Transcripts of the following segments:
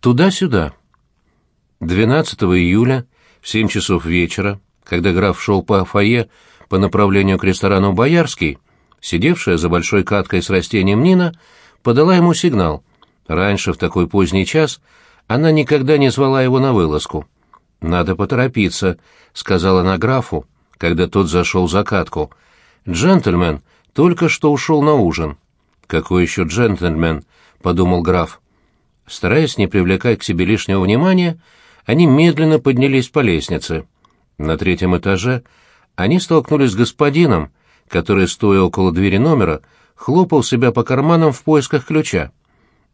Туда-сюда. 12 июля в 7 часов вечера, когда граф шел по фойе по направлению к ресторану «Боярский», сидевшая за большой каткой с растением Нина подала ему сигнал. Раньше, в такой поздний час, она никогда не звала его на вылазку. «Надо поторопиться», — сказала она графу, когда тот зашел за катку. «Джентльмен только что ушел на ужин». «Какой еще джентльмен?» — подумал граф. Стараясь не привлекать к себе лишнего внимания, они медленно поднялись по лестнице. На третьем этаже они столкнулись с господином, который, стоя около двери номера, хлопал себя по карманам в поисках ключа.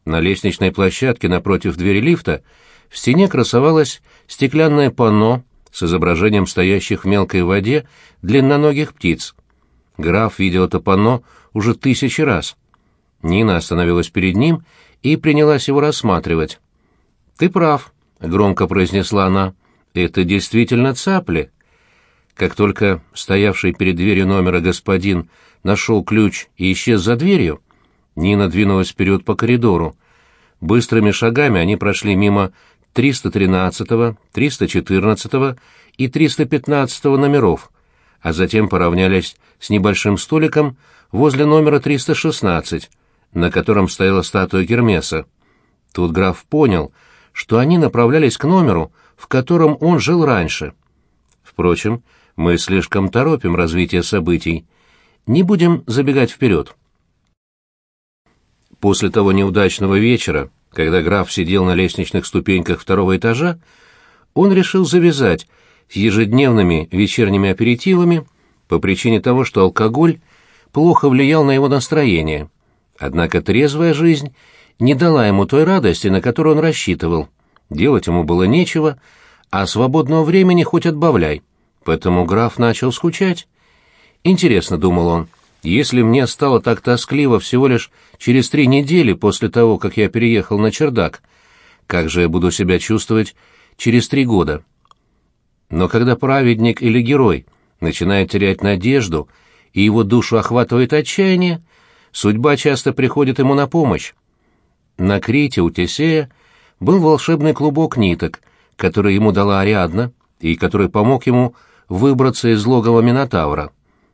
На лестничной площадке напротив двери лифта в стене красовалось стеклянное панно с изображением стоящих в мелкой воде длинноногих птиц. Граф видел это панно уже тысячи раз. Нина остановилась перед ним и принялась его рассматривать. «Ты прав», — громко произнесла она. «Это действительно цапли». Как только стоявший перед дверью номера господин нашел ключ и исчез за дверью, Нина двинулась вперед по коридору. Быстрыми шагами они прошли мимо 313, 314 и 315 номеров, а затем поравнялись с небольшим столиком возле номера 316, на котором стояла статуя Гермеса. Тут граф понял, что они направлялись к номеру, в котором он жил раньше. Впрочем, мы слишком торопим развитие событий. Не будем забегать вперед. После того неудачного вечера, когда граф сидел на лестничных ступеньках второго этажа, он решил завязать с ежедневными вечерними аперитивами по причине того, что алкоголь плохо влиял на его настроение. Однако трезвая жизнь не дала ему той радости, на которую он рассчитывал. Делать ему было нечего, а свободного времени хоть отбавляй. Поэтому граф начал скучать. Интересно, думал он, если мне стало так тоскливо всего лишь через три недели после того, как я переехал на чердак, как же я буду себя чувствовать через три года? Но когда праведник или герой начинает терять надежду, и его душу охватывает отчаяние, судьба часто приходит ему на помощь. На Крите у Тесея был волшебный клубок ниток, который ему дала Ариадна, и который помог ему выбраться из логова Минотавра.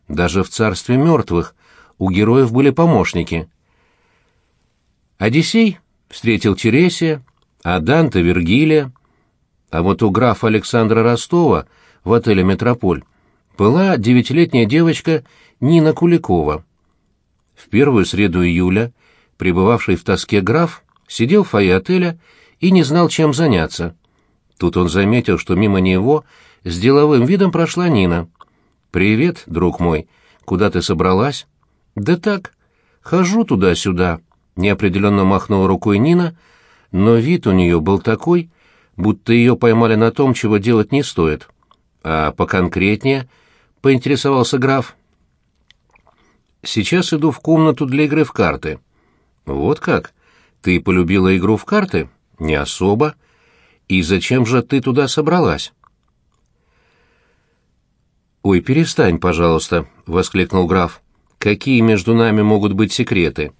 Даже в царстве мертвых у героев были помощники. Одиссей встретил Тересия, а Данте — Вергилия, а вот у графа Александра Ростова в отеле «Метрополь» была девятилетняя девочка Нина Куликова. В первую среду июля пребывавший в тоске граф сидел в фойе отеля и не знал, чем заняться. Тут он заметил, что мимо него с деловым видом прошла Нина. «Привет, друг мой. Куда ты собралась?» «Да так. Хожу туда-сюда», — неопределенно махнула рукой Нина, но вид у нее был такой, будто ее поймали на том, чего делать не стоит. А поконкретнее поинтересовался граф. «Сейчас иду в комнату для игры в карты». «Вот как? Ты полюбила игру в карты?» «Не особо. И зачем же ты туда собралась?» «Ой, перестань, пожалуйста», — воскликнул граф. «Какие между нами могут быть секреты?»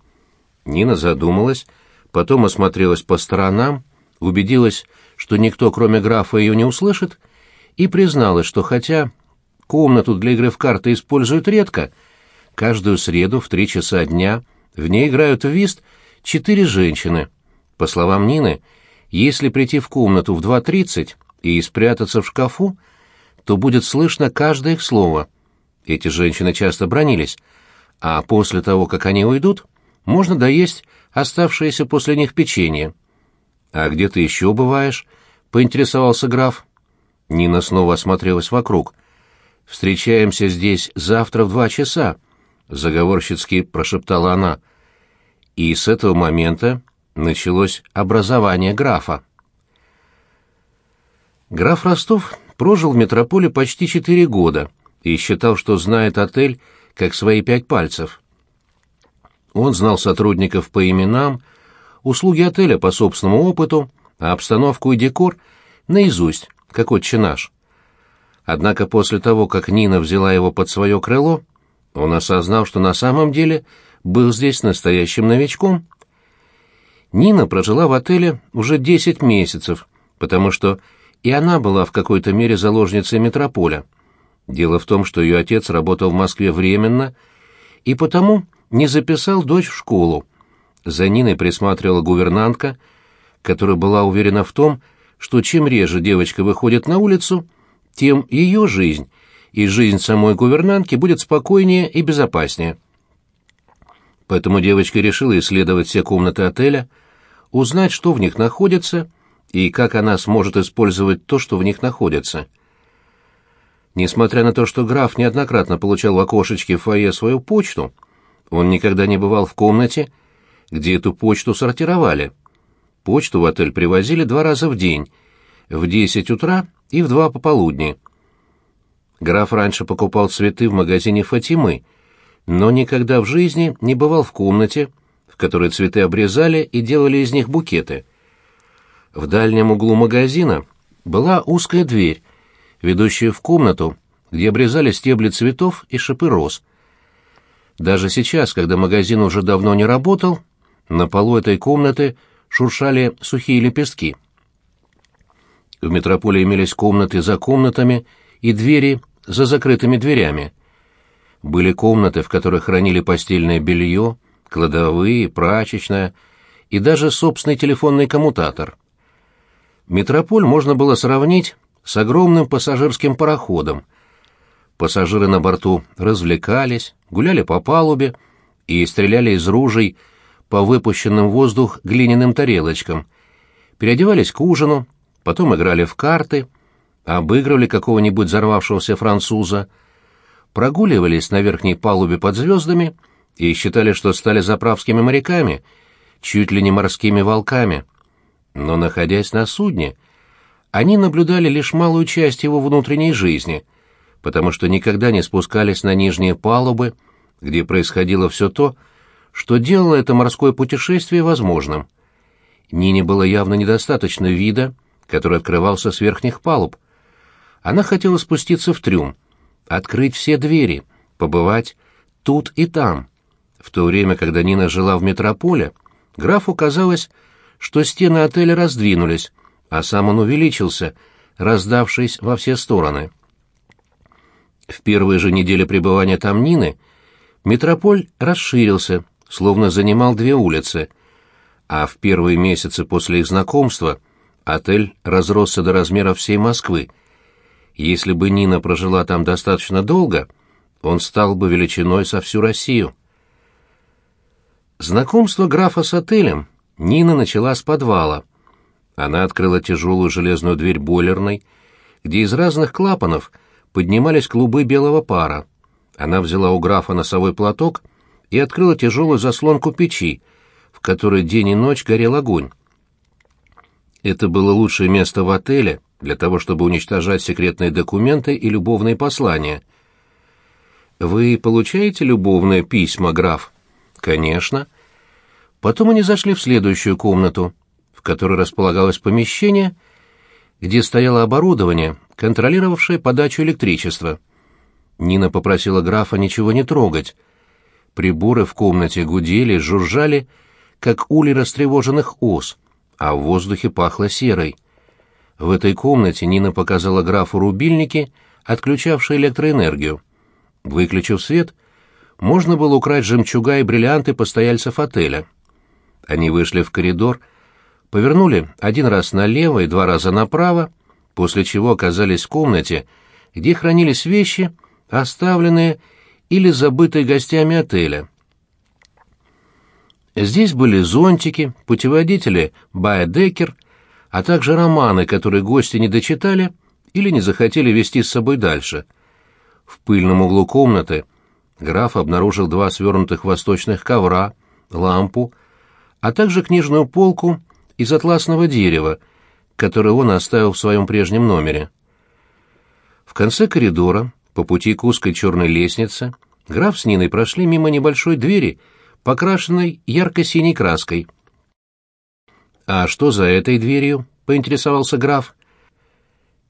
Нина задумалась, потом осмотрелась по сторонам, убедилась, что никто, кроме графа, ее не услышит, и призналась, что хотя комнату для игры в карты используют редко, каждую среду в три часа дня в ней играют в вист четыре женщины. По словам Нины, если прийти в комнату в 2.30 и спрятаться в шкафу, то будет слышно каждое их слово. Эти женщины часто бронились, а после того, как они уйдут, можно доесть оставшееся после них печенье. «А где ты еще бываешь?» — поинтересовался граф. Нина снова осмотрелась вокруг. «Встречаемся здесь завтра в два часа», — заговорщицки прошептала она. И с этого момента началось образование графа. Граф Ростов прожил в метрополе почти четыре года и считал, что знает отель как свои пять пальцев. Он знал сотрудников по именам, услуги отеля по собственному опыту, а обстановку и декор наизусть, как отче наш. Однако после того, как Нина взяла его под свое крыло, он осознал, что на самом деле был здесь настоящим новичком. Нина прожила в отеле уже 10 месяцев, потому что и она была в какой-то мере заложницей метрополя. Дело в том, что ее отец работал в Москве временно и потому не записал дочь в школу. За Ниной присматривала гувернантка, которая была уверена в том, что чем реже девочка выходит на улицу, тем ее жизнь и жизнь самой гувернантки будет спокойнее и безопаснее. Поэтому девочка решила исследовать все комнаты отеля, узнать, что в них находится, и как она сможет использовать то, что в них находится. Несмотря на то, что граф неоднократно получал в окошечке фойе свою почту, он никогда не бывал в комнате, где эту почту сортировали. Почту в отель привозили два раза в день, в десять утра и в два пополудни. Граф раньше покупал цветы в магазине Фатимы, но никогда в жизни не бывал в комнате, в которой цветы обрезали и делали из них букеты. В дальнем углу магазина была узкая дверь, ведущая в комнату, где обрезали стебли цветов и шипы роз. Даже сейчас, когда магазин уже давно не работал, на полу этой комнаты шуршали сухие лепестки. В метрополе имелись комнаты за комнатами и двери за закрытыми дверями. Были комнаты, в которых хранили постельное белье, кладовые, прачечная и даже собственный телефонный коммутатор. Метрополь можно было сравнить с огромным пассажирским пароходом. Пассажиры на борту развлекались, гуляли по палубе и стреляли из ружей по выпущенным в воздух глиняным тарелочкам, переодевались к ужину, потом играли в карты, обыгрывали какого-нибудь взорвавшегося француза, прогуливались на верхней палубе под звездами и считали, что стали заправскими моряками, чуть ли не морскими волками. Но, находясь на судне, они наблюдали лишь малую часть его внутренней жизни, потому что никогда не спускались на нижние палубы, где происходило все то, что делало это морское путешествие возможным. Нине было явно недостаточно вида, который открывался с верхних палуб. Она хотела спуститься в трюм, открыть все двери, побывать тут и там. В то время, когда Нина жила в метрополе, графу казалось, что стены отеля раздвинулись, а сам он увеличился, раздавшись во все стороны. В первые же недели пребывания там Нины метрополь расширился, словно занимал две улицы, а в первые месяцы после их знакомства отель разросся до размеров всей Москвы. Если бы Нина прожила там достаточно долго, он стал бы величиной со всю Россию. Знакомство графа с отелем Нина начала с подвала. Она открыла тяжелую железную дверь бойлерной, где из разных клапанов поднимались клубы белого пара. Она взяла у графа носовой платок и открыла тяжелую заслонку печи, в которой день и ночь горел огонь. Это было лучшее место в отеле для того, чтобы уничтожать секретные документы и любовные послания. «Вы получаете любовные письма, граф?» «Конечно». Потом они зашли в следующую комнату, в которой располагалось помещение, где стояло оборудование, контролировавшее подачу электричества. Нина попросила графа ничего не трогать. Приборы в комнате гудели, жужжали, как ули растревоженных ос, а в воздухе пахло серой. В этой комнате Нина показала графу рубильники, отключавшие электроэнергию. Выключив свет, можно было украсть жемчуга и бриллианты постояльцев отеля. Они вышли в коридор, повернули один раз налево и два раза направо, после чего оказались в комнате, где хранились вещи, оставленные или забытые гостями отеля. Здесь были зонтики, путеводители Байдекер, а также романы, которые гости не дочитали или не захотели вести с собой дальше. В пыльном углу комнаты граф обнаружил два свернутых восточных ковра, лампу, а также книжную полку из атласного дерева, которую он оставил в своем прежнем номере. В конце коридора, по пути к узкой черной лестнице, граф с Ниной прошли мимо небольшой двери, покрашенной ярко-синей краской. «А что за этой дверью?» — поинтересовался граф.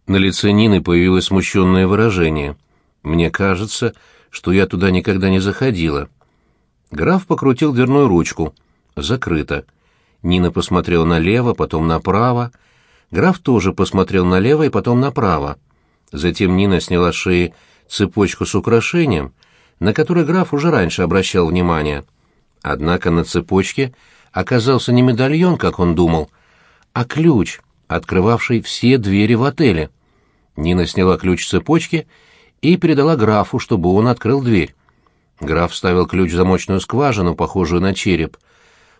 На лице Нины появилось смущенное выражение. «Мне кажется, что я туда никогда не заходила». Граф покрутил дверную ручку — закрыто. Нина посмотрела налево, потом направо. Граф тоже посмотрел налево и потом направо. Затем Нина сняла с шеи цепочку с украшением, на который граф уже раньше обращал внимание. Однако на цепочке оказался не медальон, как он думал, а ключ, открывавший все двери в отеле. Нина сняла ключ с цепочки и передала графу, чтобы он открыл дверь. Граф вставил ключ в замочную скважину, похожую на череп,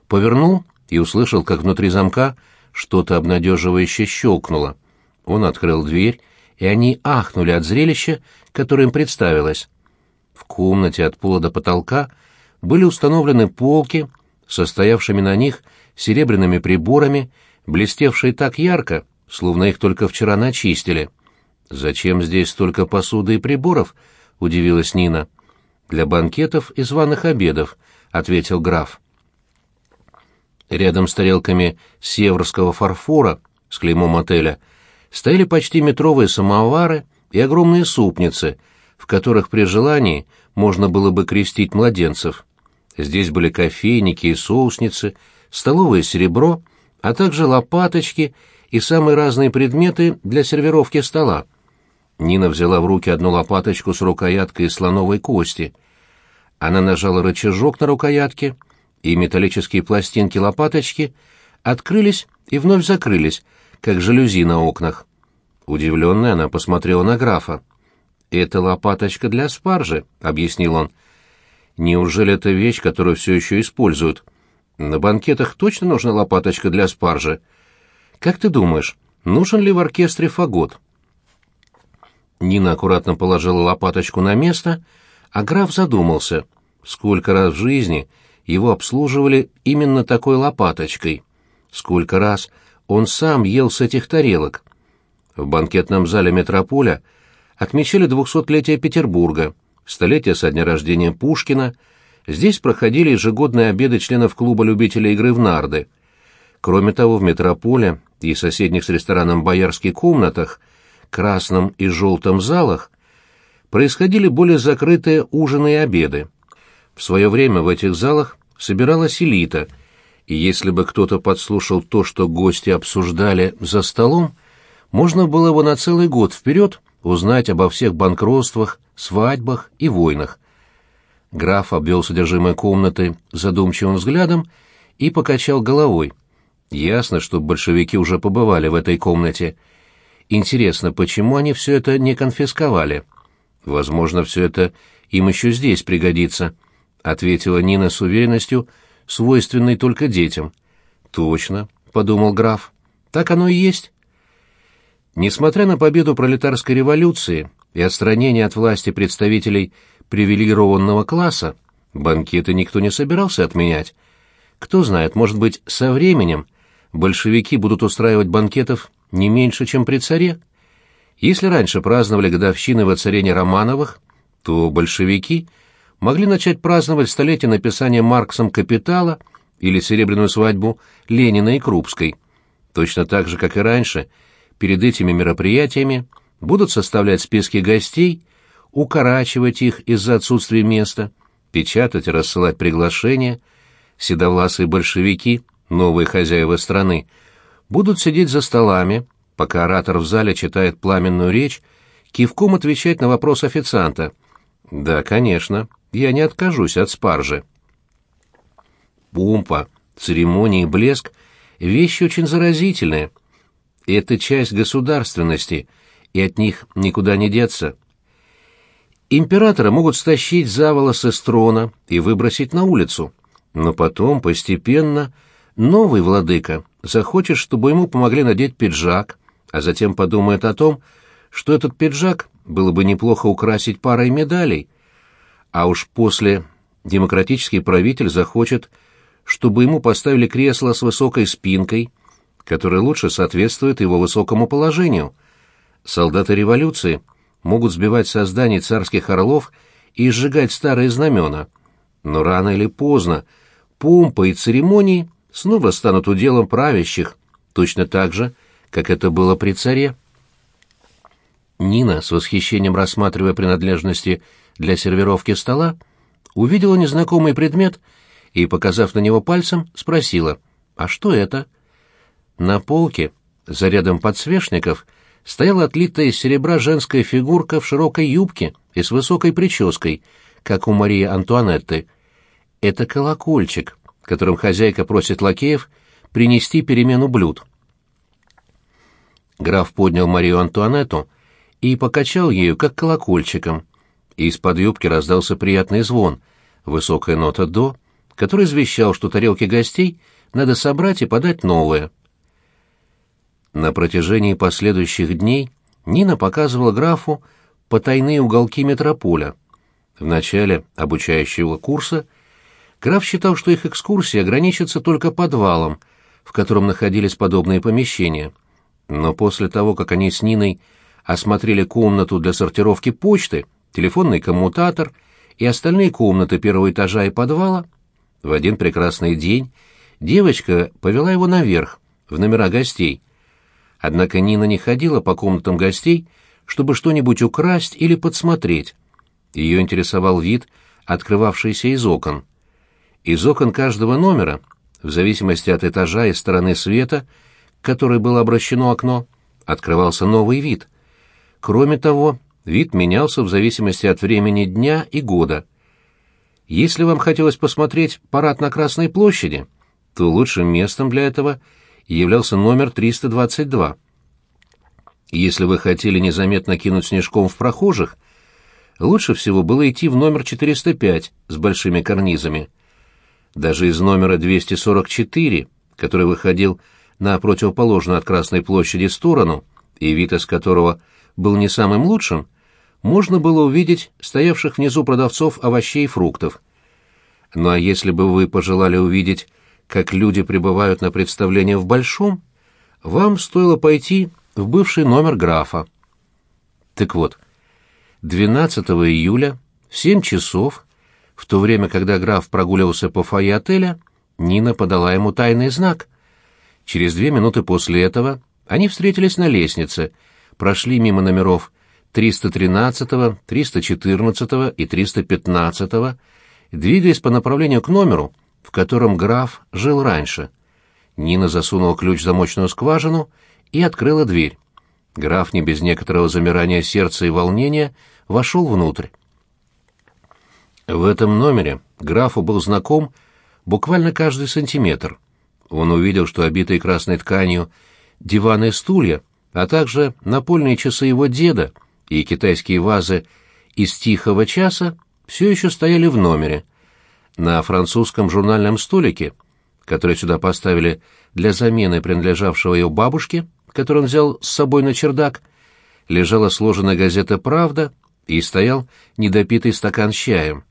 повернул и услышал, как внутри замка что-то обнадеживающе щелкнуло. Он открыл дверь, и они ахнули от зрелища, которое им представилось. В комнате от пола до потолка были установлены полки, состоявшими на них серебряными приборами, блестевшие так ярко, словно их только вчера начистили. «Зачем здесь столько посуды и приборов?» — удивилась Нина. «Для банкетов и званых обедов», — ответил граф. Рядом с тарелками северского фарфора с клеймом отеля стояли почти метровые самовары и огромные супницы, в которых при желании можно было бы крестить младенцев. Здесь были кофейники и соусницы, столовое серебро, а также лопаточки и самые разные предметы для сервировки стола. Нина взяла в руки одну лопаточку с рукояткой из слоновой кости. Она нажала рычажок на рукоятке — и металлические пластинки лопаточки открылись и вновь закрылись, как жалюзи на окнах. Удивленная, она посмотрела на графа. «Это лопаточка для спаржи», — объяснил он. «Неужели это вещь, которую все еще используют? На банкетах точно нужна лопаточка для спаржи? Как ты думаешь, нужен ли в оркестре фагот?» Нина аккуратно положила лопаточку на место, а граф задумался, сколько раз в жизни его обслуживали именно такой лопаточкой. Сколько раз он сам ел с этих тарелок. В банкетном зале «Метрополя» отмечали двухсотлетие Петербурга, столетие со дня рождения Пушкина. Здесь проходили ежегодные обеды членов клуба любителей игры в нарды. Кроме того, в «Метрополе» и соседних с рестораном «Боярский» комнатах, красном и желтом залах происходили более закрытые ужины и обеды. В свое время в этих залах собиралась элита, и если бы кто-то подслушал то, что гости обсуждали за столом, можно было бы на целый год вперед узнать обо всех банкротствах, свадьбах и войнах. Граф обвел содержимое комнаты задумчивым взглядом и покачал головой. Ясно, что большевики уже побывали в этой комнате. Интересно, почему они все это не конфисковали? Возможно, все это им еще здесь пригодится. — ответила Нина с уверенностью, свойственной только детям. «Точно», — подумал граф, — «так оно и есть». Несмотря на победу пролетарской революции и отстранение от власти представителей привилегированного класса, банкеты никто не собирался отменять. Кто знает, может быть, со временем большевики будут устраивать банкетов не меньше, чем при царе. Если раньше праздновали годовщины воцарения Романовых, то большевики — могли начать праздновать столетие написания Марксом «Капитала» или серебряную свадьбу Ленина и Крупской. Точно так же, как и раньше, перед этими мероприятиями будут составлять списки гостей, укорачивать их из-за отсутствия места, печатать и рассылать приглашения. Седовласые большевики, новые хозяева страны, будут сидеть за столами, пока оратор в зале читает пламенную речь, кивком отвечать на вопрос официанта. «Да, конечно, я не откажусь от спаржи. Помпа, церемонии блеск — вещи очень заразительные. Это часть государственности, и от них никуда не деться. Императора могут стащить за волосы с трона и выбросить на улицу, но потом, постепенно, новый владыка захочет, чтобы ему помогли надеть пиджак, а затем подумает о том, что этот пиджак было бы неплохо украсить парой медалей — а уж после демократический правитель захочет, чтобы ему поставили кресло с высокой спинкой, которое лучше соответствует его высокому положению. Солдаты революции могут сбивать со зданий царских орлов и сжигать старые знамена. Но рано или поздно помпа и церемонии снова станут уделом правящих, точно так же, как это было при царе. Нина, с восхищением рассматривая принадлежности для сервировки стола, увидела незнакомый предмет и, показав на него пальцем, спросила, «А что это?» На полке, за рядом подсвечников, стояла отлитая из серебра женская фигурка в широкой юбке и с высокой прической, как у Марии Антуанетты. Это колокольчик, которым хозяйка просит лакеев принести перемену блюд. Граф поднял Марию Антуанетту и покачал ею, как колокольчиком. Из-под юбки раздался приятный звон, высокая нота «до», который извещал, что тарелки гостей надо собрать и подать новые. На протяжении последующих дней Нина показывала графу потайные уголки метрополя. В начале обучающего курса граф считал, что их экскурсии ограничатся только подвалом, в котором находились подобные помещения. Но после того, как они с Ниной осмотрели комнату для сортировки почты, телефонный коммутатор и остальные комнаты первого этажа и подвала, в один прекрасный день девочка повела его наверх, в номера гостей. Однако Нина не ходила по комнатам гостей, чтобы что-нибудь украсть или подсмотреть. Ее интересовал вид, открывавшийся из окон. Из окон каждого номера, в зависимости от этажа и стороны света, к которой было обращено окно, открывался новый вид. Кроме того, вид менялся в зависимости от времени дня и года. Если вам хотелось посмотреть парад на Красной площади, то лучшим местом для этого являлся номер 322. Если вы хотели незаметно кинуть снежком в прохожих, лучше всего было идти в номер 405 с большими карнизами. Даже из номера 244, который выходил на противоположную от Красной площади сторону, и вид из которого был не самым лучшим, можно было увидеть стоявших внизу продавцов овощей и фруктов. Ну а если бы вы пожелали увидеть, как люди прибывают на представление в Большом, вам стоило пойти в бывший номер графа. Так вот, 12 июля в 7 часов, в то время, когда граф прогуливался по фойе отеля, Нина подала ему тайный знак. Через две минуты после этого они встретились на лестнице, прошли мимо номеров 313, 314 и 315, двигаясь по направлению к номеру, в котором граф жил раньше. Нина засунула ключ в замочную скважину и открыла дверь. Граф, не без некоторого замирания сердца и волнения, вошел внутрь. В этом номере графу был знаком буквально каждый сантиметр. Он увидел, что обитые красной тканью диваны и стулья, а также напольные часы его деда и китайские вазы из «Тихого часа» все еще стояли в номере. На французском журнальном столике, который сюда поставили для замены принадлежавшего ее бабушке, который он взял с собой на чердак, лежала сложенная газета «Правда» и стоял недопитый стакан с чаем.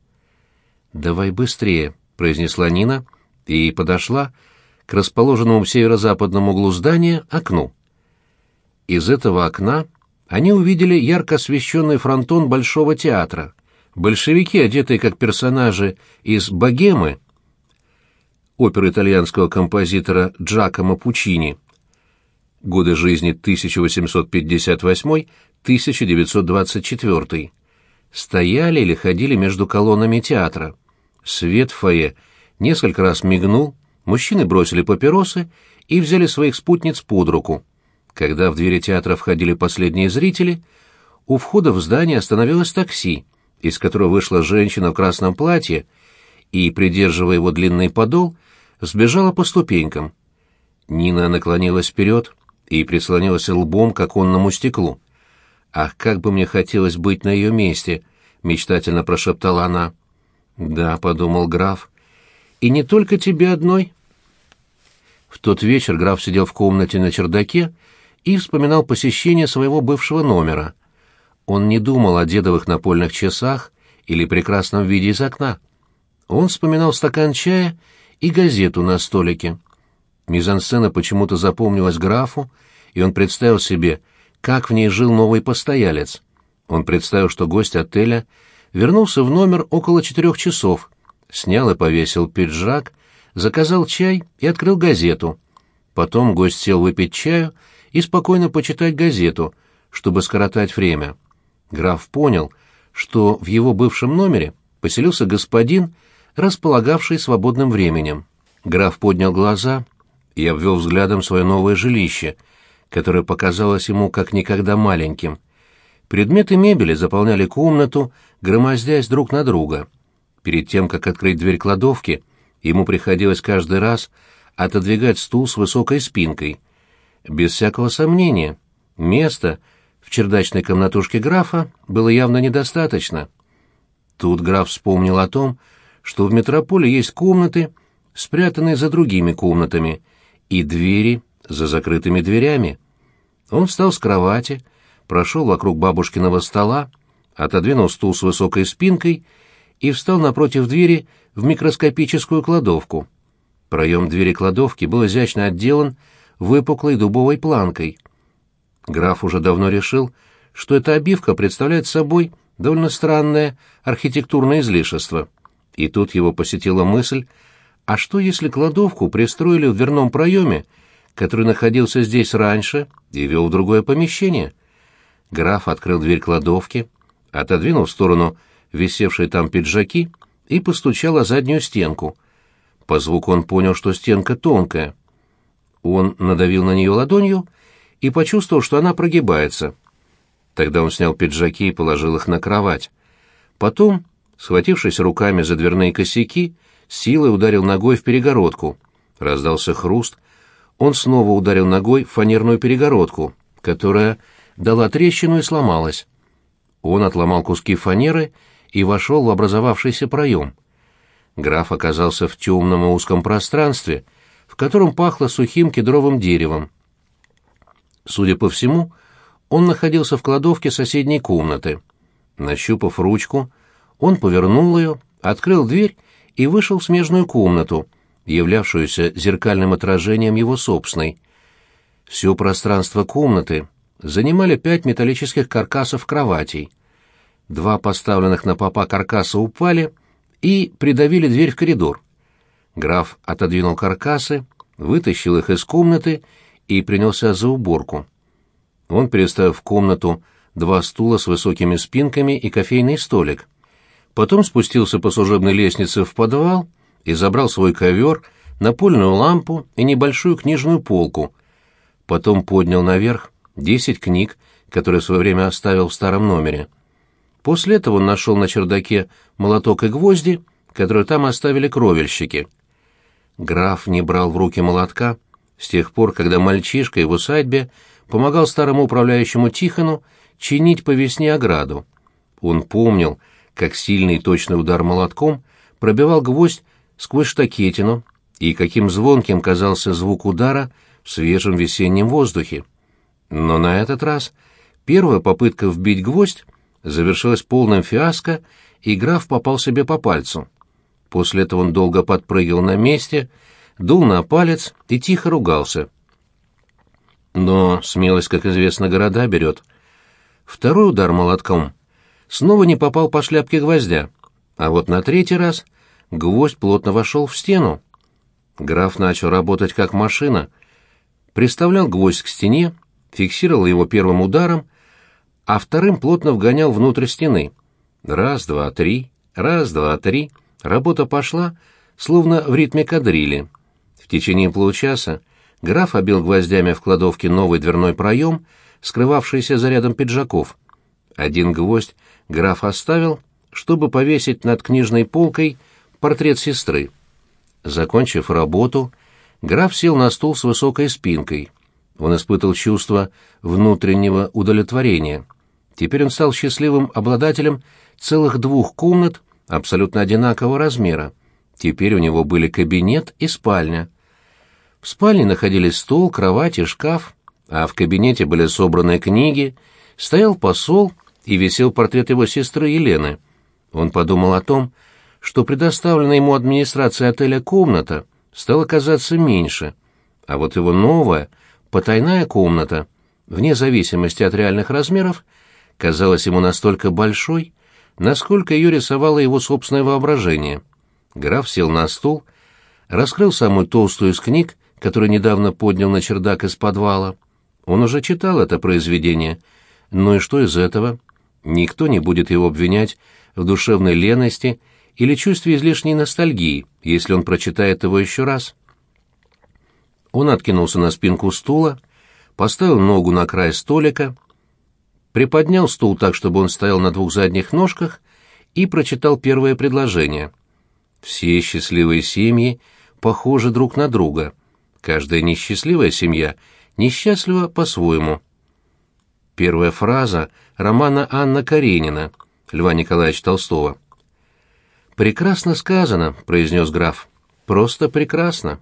«Давай быстрее», — произнесла Нина и подошла к расположенному в северо-западном углу здания окну. Из этого окна они увидели ярко освещенный фронтон Большого театра. Большевики, одетые как персонажи из «Богемы», оперы итальянского композитора Джакомо Пучини, годы жизни 1858-1924, стояли или ходили между колоннами театра. Свет в фойе несколько раз мигнул, мужчины бросили папиросы и взяли своих спутниц под руку. Когда в двери театра входили последние зрители, у входа в здание остановилось такси, из которого вышла женщина в красном платье и, придерживая его длинный подол, сбежала по ступенькам. Нина наклонилась вперед и прислонилась лбом к оконному стеклу. «Ах, как бы мне хотелось быть на ее месте!» — мечтательно прошептала она. «Да», — подумал граф, — «и не только тебе одной». В тот вечер граф сидел в комнате на чердаке и вспоминал посещение своего бывшего номера. Он не думал о дедовых напольных часах или прекрасном виде из окна. Он вспоминал стакан чая и газету на столике. Мизансцена почему-то запомнилась графу, и он представил себе, как в ней жил новый постоялец. Он представил, что гость отеля вернулся в номер около четырех часов, снял и повесил пиджак, заказал чай и открыл газету. Потом гость сел выпить чаю и спокойно почитать газету, чтобы скоротать время. Граф понял, что в его бывшем номере поселился господин, располагавший свободным временем. Граф поднял глаза и обвел взглядом свое новое жилище, которое показалось ему как никогда маленьким. Предметы мебели заполняли комнату, громоздясь друг на друга. Перед тем, как открыть дверь кладовки, ему приходилось каждый раз отодвигать стул с высокой спинкой. Без всякого сомнения, места в чердачной комнатушке графа было явно недостаточно. Тут граф вспомнил о том, что в метрополе есть комнаты, спрятанные за другими комнатами, и двери за закрытыми дверями. Он встал с кровати, прошел вокруг бабушкиного стола, отодвинул стул с высокой спинкой и встал напротив двери в микроскопическую кладовку. Проем двери кладовки был изящно отделан выпуклой дубовой планкой. Граф уже давно решил, что эта обивка представляет собой довольно странное архитектурное излишество. И тут его посетила мысль, а что если кладовку пристроили в дверном проеме, который находился здесь раньше и вел в другое помещение? Граф открыл дверь кладовки, отодвинул в сторону висевшие там пиджаки и постучал о заднюю стенку. По звуку он понял, что стенка тонкая. Он надавил на нее ладонью и почувствовал, что она прогибается. Тогда он снял пиджаки и положил их на кровать. Потом, схватившись руками за дверные косяки, силой ударил ногой в перегородку. Раздался хруст. Он снова ударил ногой в фанерную перегородку, которая дала трещину и сломалась. Он отломал куски фанеры и вошел в образовавшийся проем. Граф оказался в темном и узком пространстве, в котором пахло сухим кедровым деревом. Судя по всему, он находился в кладовке соседней комнаты. Нащупав ручку, он повернул ее, открыл дверь и вышел в смежную комнату, являвшуюся зеркальным отражением его собственной. Все пространство комнаты занимали пять металлических каркасов кроватей. Два поставленных на попа каркаса упали и придавили дверь в коридор. Граф отодвинул каркасы, вытащил их из комнаты и принялся за уборку. Он переставил в комнату два стула с высокими спинками и кофейный столик. Потом спустился по служебной лестнице в подвал и забрал свой ковер, напольную лампу и небольшую книжную полку. Потом поднял наверх десять книг, которые в свое время оставил в старом номере. После этого он нашел на чердаке молоток и гвозди, которые там оставили кровельщики. Граф не брал в руки молотка с тех пор, когда мальчишка в усадьбе помогал старому управляющему Тихону чинить по весне ограду. Он помнил, как сильный и точный удар молотком пробивал гвоздь сквозь штакетину, и каким звонким казался звук удара в свежем весеннем воздухе. Но на этот раз первая попытка вбить гвоздь завершилась полным фиаско, и граф попал себе по пальцу. После этого он долго подпрыгивал на месте, дул на палец и тихо ругался. Но смелость, как известно, города берет. Второй удар молотком снова не попал по шляпке гвоздя, а вот на третий раз гвоздь плотно вошел в стену. Граф начал работать как машина, приставлял гвоздь к стене, фиксировал его первым ударом, а вторым плотно вгонял внутрь стены. Раз, два, три, раз, два, три. Работа пошла, словно в ритме кадрили. Течение получаса граф обил гвоздями в кладовке новый дверной проем, скрывавшийся за рядом пиджаков. Один гвоздь граф оставил, чтобы повесить над книжной полкой портрет сестры. Закончив работу, граф сел на стул с высокой спинкой. Он испытал чувство внутреннего удовлетворения. Теперь он стал счастливым обладателем целых двух комнат абсолютно одинакового размера. Теперь у него были кабинет и спальня. В спальне находились стол, кровать и шкаф, а в кабинете были собраны книги, стоял посол и висел портрет его сестры Елены. Он подумал о том, что предоставленная ему администрацией отеля комната стала казаться меньше, а вот его новая, потайная комната, вне зависимости от реальных размеров, казалась ему настолько большой, насколько ее рисовало его собственное воображение. Граф сел на стул, раскрыл самую толстую из книг, которую недавно поднял на чердак из подвала. Он уже читал это произведение. Ну и что из этого? Никто не будет его обвинять в душевной лености или чувстве излишней ностальгии, если он прочитает его еще раз. Он откинулся на спинку стула, поставил ногу на край столика, приподнял стул так, чтобы он стоял на двух задних ножках, и прочитал первое предложение. «Все счастливые семьи похожи друг на друга. Каждая несчастливая семья несчастлива по-своему». Первая фраза романа Анна Каренина, Льва Николаевича Толстого. «Прекрасно сказано», — произнес граф. «Просто прекрасно».